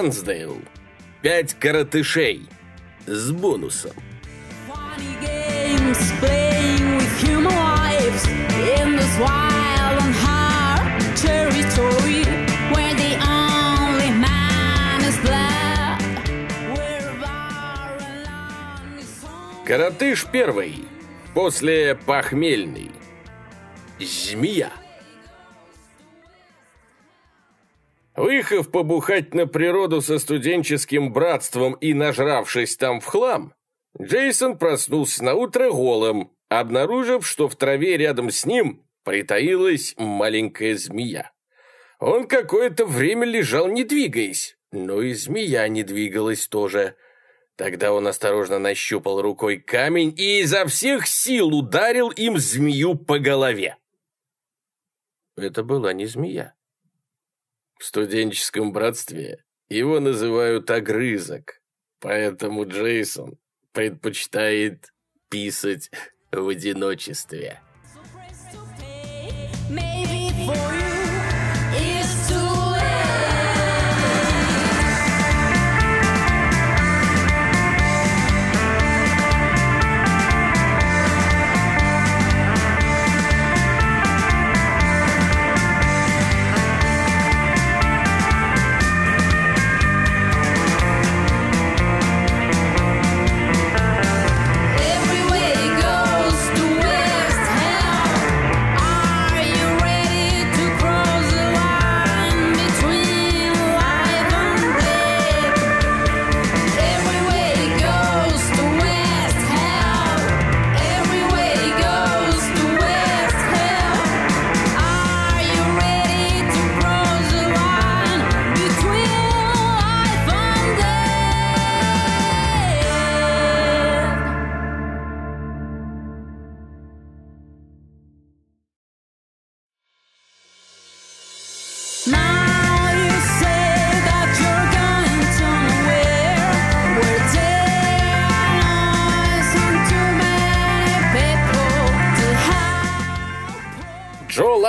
Лансдейл. Пять коротышей. С бонусом. Funny games playing with human Выехав побухать на природу со студенческим братством и нажравшись там в хлам, Джейсон проснулся на утро голым, обнаружив, что в траве рядом с ним притаилась маленькая змея. Он какое-то время лежал, не двигаясь, но и змея не двигалась тоже. Тогда он осторожно нащупал рукой камень и изо всех сил ударил им змею по голове. Это была не змея. В студенческом братстве его называют огрызок, поэтому Джейсон предпочитает писать в одиночестве. Maybe for you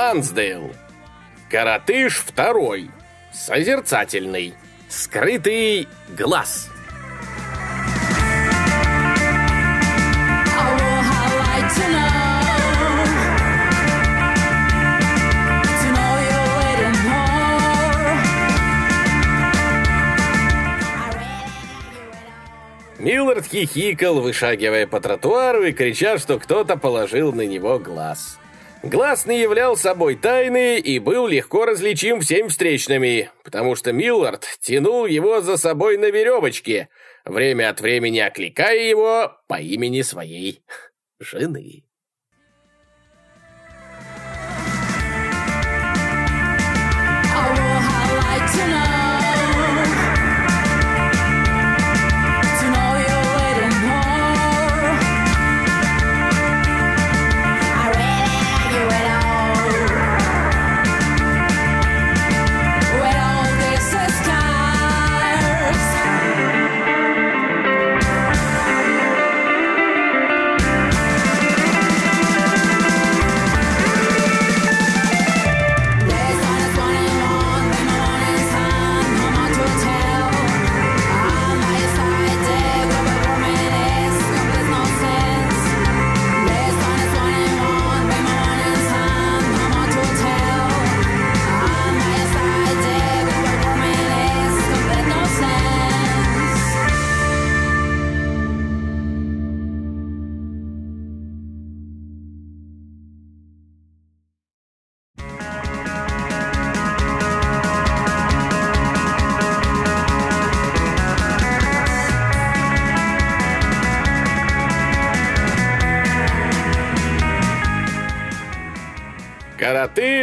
Лансдейл. Коротыш второй. Созерцательный. Скрытый глаз. Миллард хихикал, вышагивая по тротуару и крича, что кто-то положил на него глаз. Глаз не являл собой тайны и был легко различим всем встречными, потому что Миллард тянул его за собой на веревочке, время от времени окликая его по имени своей жены.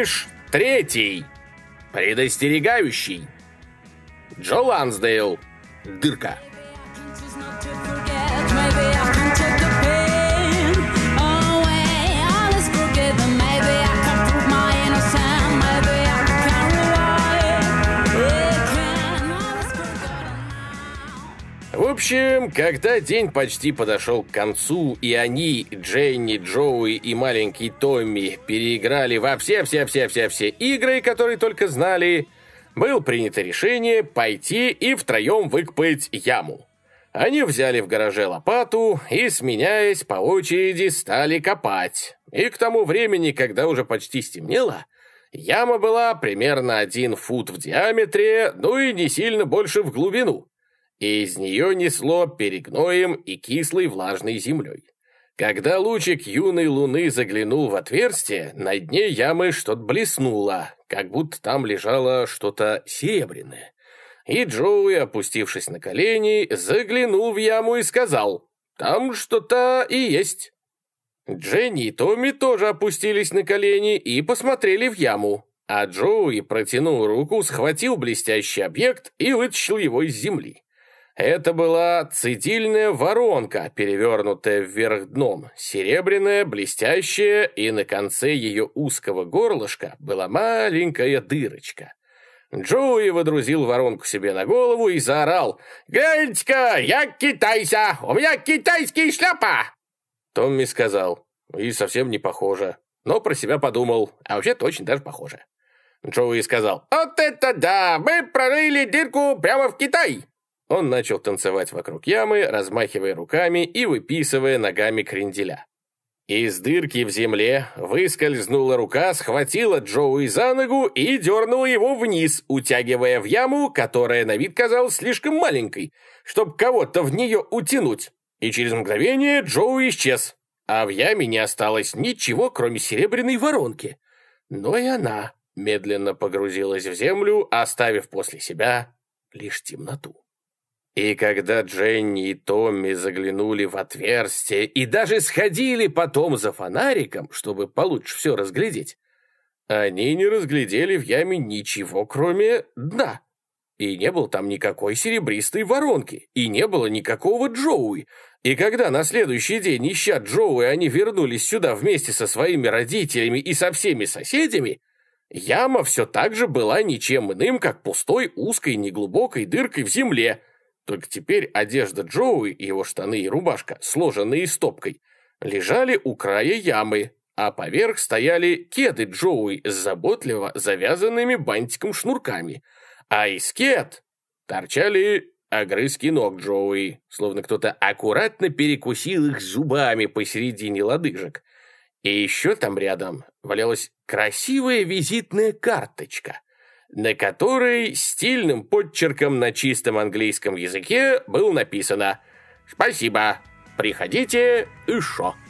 Коротыш третий. Предостерегающий. Джо Лансдейл. Дырка. Общем, когда день почти подошел к концу, и они, Дженни, Джоуи и маленький Томми, переиграли во все-все-все-все-все игры, которые только знали, было принято решение пойти и втроем выкопать яму. Они взяли в гараже лопату и, сменяясь по очереди, стали копать. И к тому времени, когда уже почти стемнело, яма была примерно один фут в диаметре, ну и не сильно больше в глубину. И из нее несло перегноем и кислой влажной землей. Когда лучик юной луны заглянул в отверстие, на дне ямы что-то блеснуло, как будто там лежало что-то серебряное. И Джоуи, опустившись на колени, заглянул в яму и сказал, «Там что-то и есть». Дженни и Томми тоже опустились на колени и посмотрели в яму, а Джоуи протянул руку, схватил блестящий объект и вытащил его из земли. Это была цитильная воронка, перевернутая вверх дном, серебряная, блестящая, и на конце ее узкого горлышка была маленькая дырочка. Джоуи водрузил воронку себе на голову и заорал «Гляньте-ка, я китайся! У меня китайский шляпа!» Томми сказал «И совсем не похоже». Но про себя подумал, а вообще точно даже похоже. Джоуи сказал «Вот это да! Мы прорыли дырку прямо в Китай!» Он начал танцевать вокруг ямы, размахивая руками и выписывая ногами кренделя. Из дырки в земле выскользнула рука, схватила Джоуи за ногу и дернула его вниз, утягивая в яму, которая на вид казалась слишком маленькой, чтобы кого-то в нее утянуть. И через мгновение Джоуи исчез, а в яме не осталось ничего, кроме серебряной воронки. Но и она медленно погрузилась в землю, оставив после себя лишь темноту. И когда Дженни и Томми заглянули в отверстие и даже сходили потом за фонариком, чтобы получше все разглядеть, они не разглядели в яме ничего, кроме дна. И не было там никакой серебристой воронки, и не было никакого Джоуи. И когда на следующий день, ища Джоуи, они вернулись сюда вместе со своими родителями и со всеми соседями, яма все так же была ничем иным, как пустой узкой неглубокой дыркой в земле, только теперь одежда Джоуи, его штаны и рубашка, сложенные стопкой, лежали у края ямы, а поверх стояли кеды Джоуи с заботливо завязанными бантиком шнурками, а из кед торчали огрызки ног Джоуи, словно кто-то аккуратно перекусил их зубами посередине лодыжек. И еще там рядом валялась красивая визитная карточка, на которой стильным подчерком на чистом английском языке было написано «Спасибо, приходите еще». There's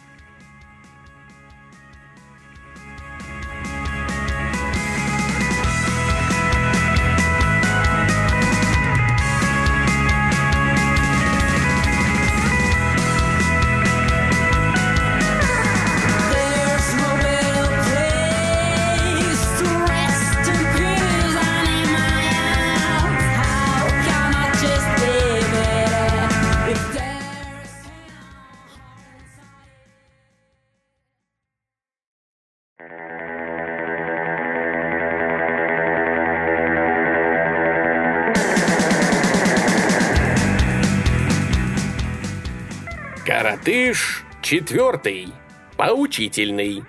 четвертый, поучительный.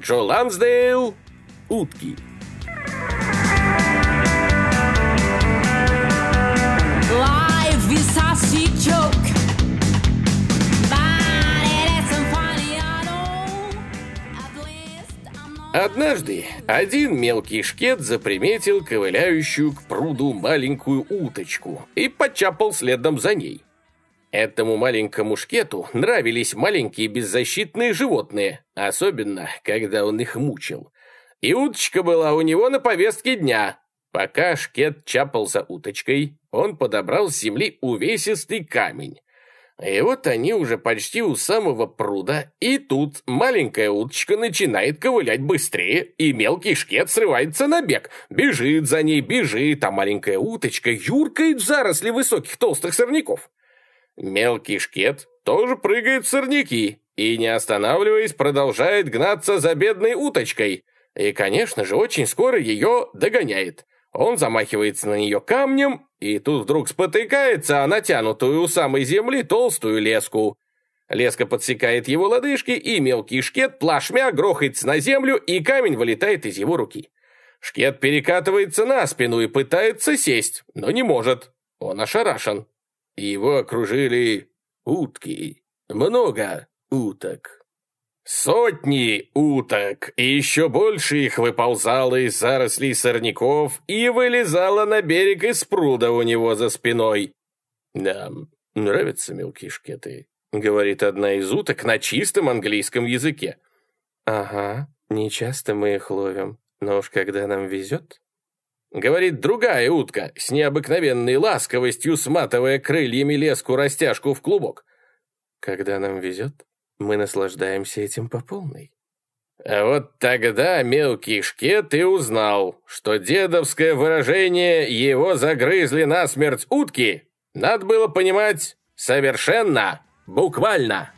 Джо Лансдейл, утки. Однажды один мелкий шкет заприметил ковыляющую к пруду маленькую уточку и почапал следом за ней. Этому маленькому шкету нравились маленькие беззащитные животные, особенно, когда он их мучил. И уточка была у него на повестке дня. Пока шкет чапал за уточкой, он подобрал с земли увесистый камень. И вот они уже почти у самого пруда, и тут маленькая уточка начинает ковылять быстрее, и мелкий шкет срывается на бег. Бежит за ней, бежит, а маленькая уточка юркает в заросли высоких толстых сорняков. Мелкий шкет тоже прыгает в сорняки и, не останавливаясь, продолжает гнаться за бедной уточкой. И, конечно же, очень скоро ее догоняет. Он замахивается на нее камнем, и тут вдруг спотыкается о натянутую у самой земли толстую леску. Леска подсекает его лодыжки, и мелкий шкет плашмя грохается на землю, и камень вылетает из его руки. Шкет перекатывается на спину и пытается сесть, но не может. Он ошарашен. Его окружили утки. Много уток. Сотни уток, и еще больше их выползало из зарослей сорняков и вылезало на берег из пруда у него за спиной. «Нам нравятся мелкие шкеты», — говорит одна из уток на чистом английском языке. «Ага, нечасто мы их ловим, но уж когда нам везет...» Говорит другая утка, с необыкновенной ласковостью сматывая крыльями леску-растяжку в клубок. «Когда нам везет, мы наслаждаемся этим по полной». А вот тогда мелкий шкет и узнал, что дедовское выражение «его загрызли насмерть утки» надо было понимать совершенно буквально.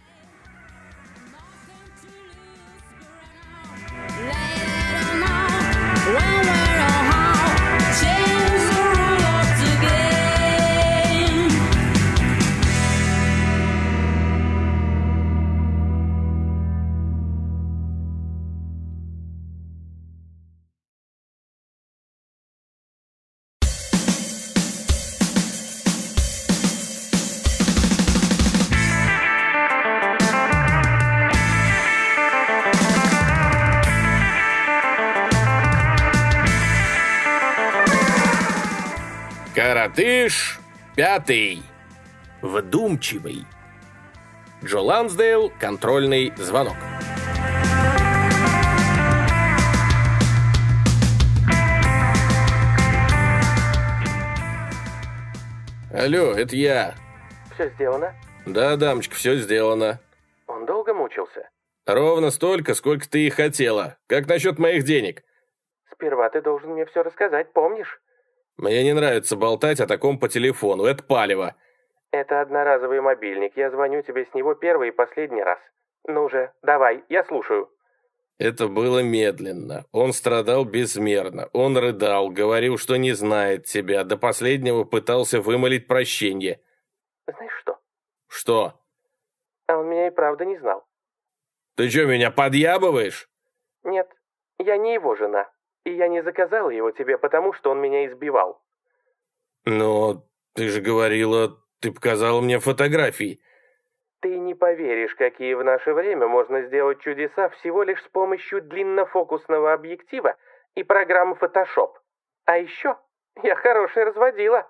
Коротыш пятый. Вдумчивый. Джо Лансдейл, контрольный звонок. Алло, это я. Все сделано? Да, дамочка, все сделано. Он долго мучился? Ровно столько, сколько ты и хотела. Как насчет моих денег? Сперва ты должен мне все рассказать, помнишь? Мне не нравится болтать о таком по телефону, это палево. Это одноразовый мобильник, я звоню тебе с него первый и последний раз. Ну же, давай, я слушаю. Это было медленно. Он страдал безмерно. Он рыдал, говорил, что не знает тебя. До последнего пытался вымолить прощение. Знаешь что? Что? А он меня и правда не знал. Ты что, меня подъябываешь? Нет, я не его жена. И я не заказала его тебе, потому что он меня избивал. Но ты же говорила, ты показала мне фотографии. Ты не поверишь, какие в наше время можно сделать чудеса всего лишь с помощью длиннофокусного объектива и программы Photoshop. А еще я хорошая разводила.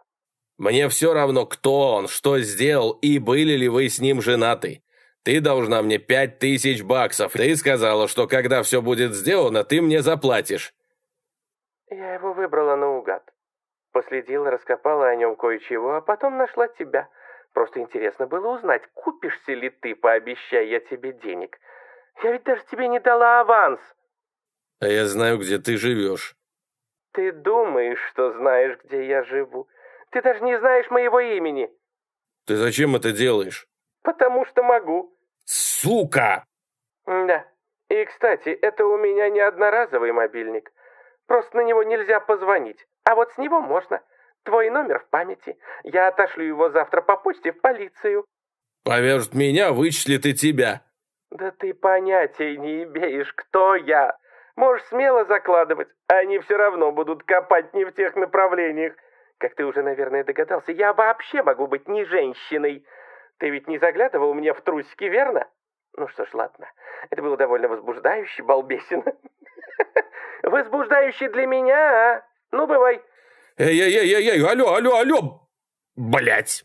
Мне все равно, кто он, что сделал и были ли вы с ним женаты. Ты должна мне пять тысяч баксов. Ты сказала, что когда все будет сделано, ты мне заплатишь. Я его выбрала наугад. Последила, раскопала о нем кое-чего, а потом нашла тебя. Просто интересно было узнать, купишься ли ты, пообещай я тебе денег. Я ведь даже тебе не дала аванс. А я знаю, где ты живешь. Ты думаешь, что знаешь, где я живу. Ты даже не знаешь моего имени. Ты зачем это делаешь? Потому что могу. Сука! Да. И, кстати, это у меня не одноразовый мобильник. Просто на него нельзя позвонить. А вот с него можно. Твой номер в памяти. Я отошлю его завтра по почте в полицию. Повяжут меня, вычислят и тебя. Да ты понятия не имеешь, кто я. Можешь смело закладывать. Они все равно будут копать не в тех направлениях. Как ты уже, наверное, догадался, я вообще могу быть не женщиной. Ты ведь не заглядывал мне в трусики, верно? Ну что ж, ладно. Это было довольно возбуждающе, балбесина. Возбуждающе для меня, а? Ну, бывай. Эй-эй-эй-эй, алло, алло, алло! Блять!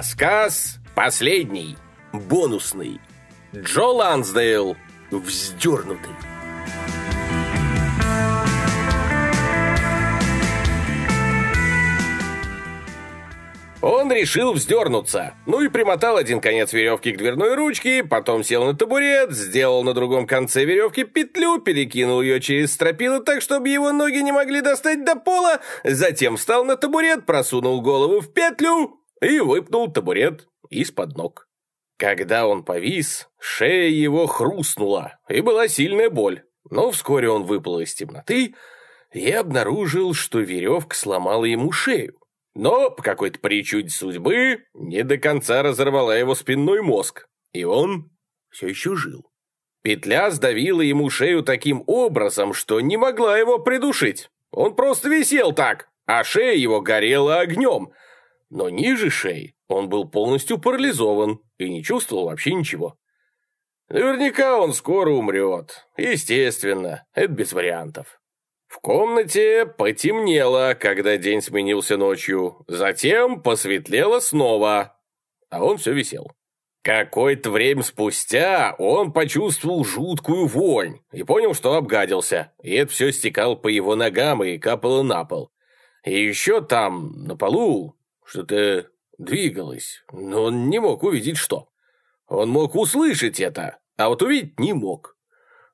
Рассказ последний, бонусный. Джо Лансдейл вздернутый. Он решил вздернуться. Ну и примотал один конец веревки к дверной ручке, потом сел на табурет, сделал на другом конце веревки петлю, перекинул ее через стропила так, чтобы его ноги не могли достать до пола, затем встал на табурет, просунул голову в петлю и выпнул табурет из-под ног. Когда он повис, шея его хрустнула, и была сильная боль. Но вскоре он выплыл из темноты и обнаружил, что веревка сломала ему шею. Но по какой-то причуде судьбы не до конца разорвала его спинной мозг, и он все еще жил. Петля сдавила ему шею таким образом, что не могла его придушить. Он просто висел так, а шея его горела огнем. Но ниже шеи он был полностью парализован и не чувствовал вообще ничего. Наверняка он скоро умрет. Естественно, это без вариантов. В комнате потемнело, когда день сменился ночью. Затем посветлело снова, а он все висел. Какое-то время спустя он почувствовал жуткую вонь и понял, что обгадился, и это все стекало по его ногам и капало на пол. И еще там, на полу, что-то двигалось, но он не мог увидеть что. Он мог услышать это, а вот увидеть не мог.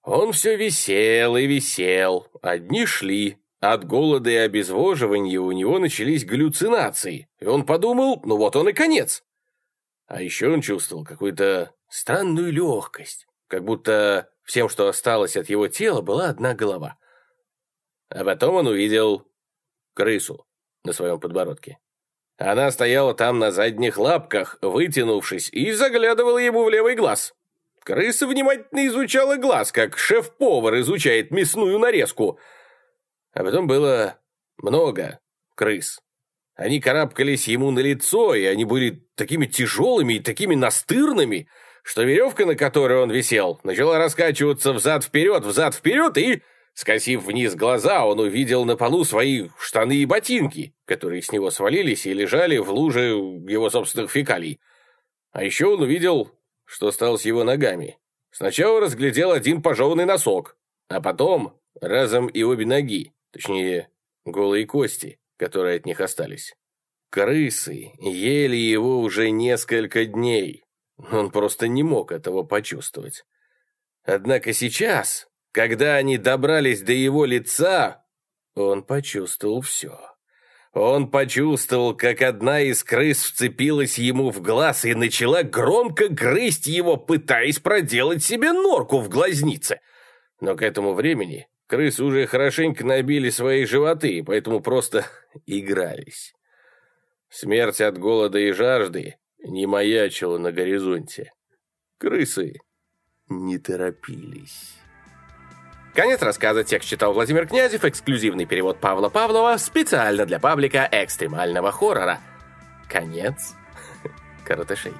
Он все висел и висел, одни шли. От голода и обезвоживания у него начались галлюцинации, и он подумал, ну вот он и конец. А еще он чувствовал какую-то странную легкость, как будто всем, что осталось от его тела, была одна голова. А потом он увидел крысу на своем подбородке. Она стояла там на задних лапках, вытянувшись, и заглядывала ему в левый глаз. Крыса внимательно изучала глаз, как шеф-повар изучает мясную нарезку. А потом было много крыс. Они карабкались ему на лицо, и они были такими тяжелыми и такими настырными, что веревка, на которой он висел, начала раскачиваться взад-вперед, взад-вперед, и, скосив вниз глаза, он увидел на полу свои штаны и ботинки, которые с него свалились и лежали в луже его собственных фекалий. А еще он увидел, что стало с его ногами. Сначала разглядел один пожеванный носок, а потом разом и обе ноги, точнее, голые кости которые от них остались. Крысы ели его уже несколько дней. Он просто не мог этого почувствовать. Однако сейчас, когда они добрались до его лица, он почувствовал все. Он почувствовал, как одна из крыс вцепилась ему в глаз и начала громко грызть его, пытаясь проделать себе норку в глазнице. Но к этому времени Крысы уже хорошенько набили свои животы, поэтому просто игрались. Смерть от голода и жажды не маячила на горизонте. Крысы не торопились. Конец рассказа текст читал Владимир Князев, эксклюзивный перевод Павла Павлова специально для паблика экстремального хоррора. Конец. Каратышей.